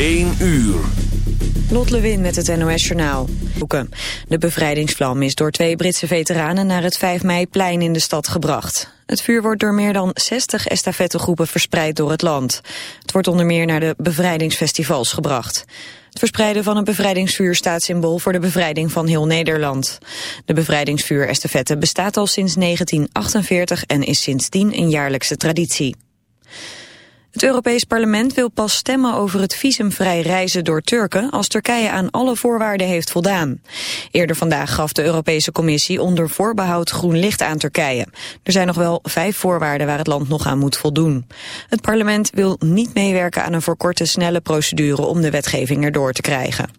1 uur. Lot Lewin met het NOS Journaal. De bevrijdingsvlam is door twee Britse veteranen naar het 5 meiplein in de stad gebracht. Het vuur wordt door meer dan 60 estafettegroepen verspreid door het land. Het wordt onder meer naar de bevrijdingsfestivals gebracht. Het verspreiden van een bevrijdingsvuur staat symbool voor de bevrijding van heel Nederland. De bevrijdingsvuur-estafette bestaat al sinds 1948 en is sindsdien een jaarlijkse traditie. Het Europees Parlement wil pas stemmen over het visumvrij reizen door Turken als Turkije aan alle voorwaarden heeft voldaan. Eerder vandaag gaf de Europese Commissie onder voorbehoud groen licht aan Turkije. Er zijn nog wel vijf voorwaarden waar het land nog aan moet voldoen. Het parlement wil niet meewerken aan een verkorte snelle procedure om de wetgeving erdoor te krijgen.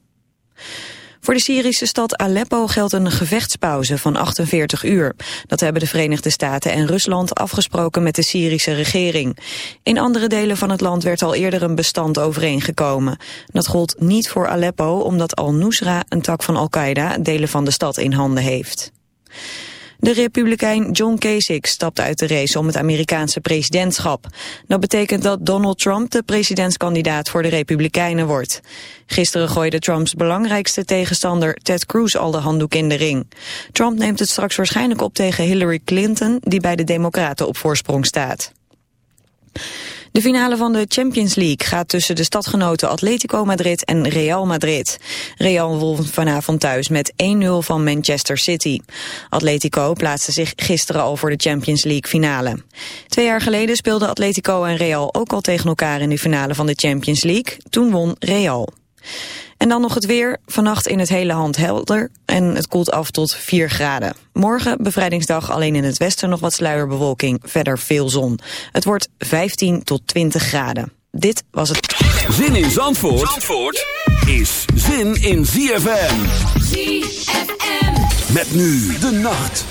Voor de Syrische stad Aleppo geldt een gevechtspauze van 48 uur. Dat hebben de Verenigde Staten en Rusland afgesproken met de Syrische regering. In andere delen van het land werd al eerder een bestand overeengekomen. Dat gold niet voor Aleppo omdat al-Nusra, een tak van Al-Qaeda, delen van de stad in handen heeft. De republikein John Kasich stapt uit de race om het Amerikaanse presidentschap. Dat betekent dat Donald Trump de presidentskandidaat voor de republikeinen wordt. Gisteren gooide Trumps belangrijkste tegenstander Ted Cruz al de handdoek in de ring. Trump neemt het straks waarschijnlijk op tegen Hillary Clinton, die bij de democraten op voorsprong staat. De finale van de Champions League gaat tussen de stadgenoten Atletico Madrid en Real Madrid. Real won vanavond thuis met 1-0 van Manchester City. Atletico plaatste zich gisteren al voor de Champions League finale. Twee jaar geleden speelden Atletico en Real ook al tegen elkaar in de finale van de Champions League. Toen won Real. En dan nog het weer. Vannacht in het hele land helder en het koelt af tot 4 graden. Morgen bevrijdingsdag alleen in het westen nog wat sluierbewolking. Verder veel zon. Het wordt 15 tot 20 graden. Dit was het. Zin in Zandvoort, Zandvoort is zin in ZFM. ZFM. Met nu de nacht.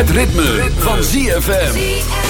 Het ritme, van ZFM.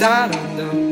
da dum dum.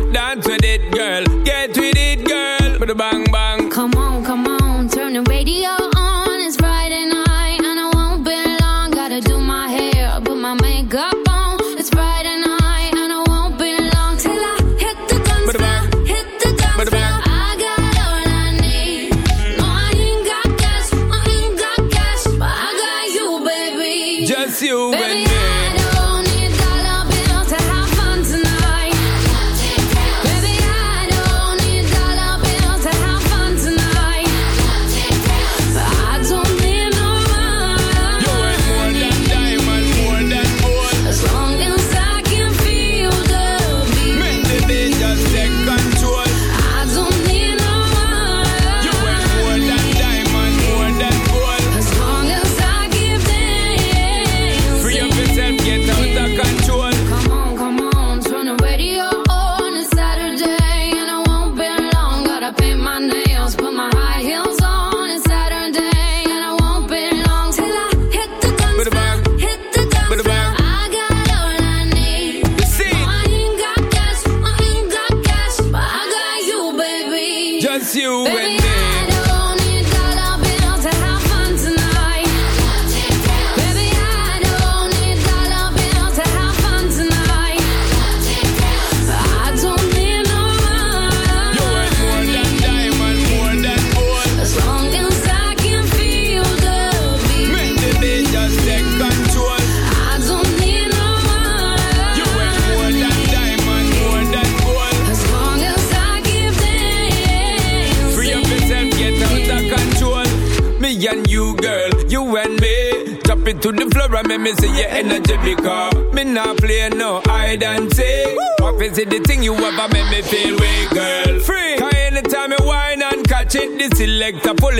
you Baby,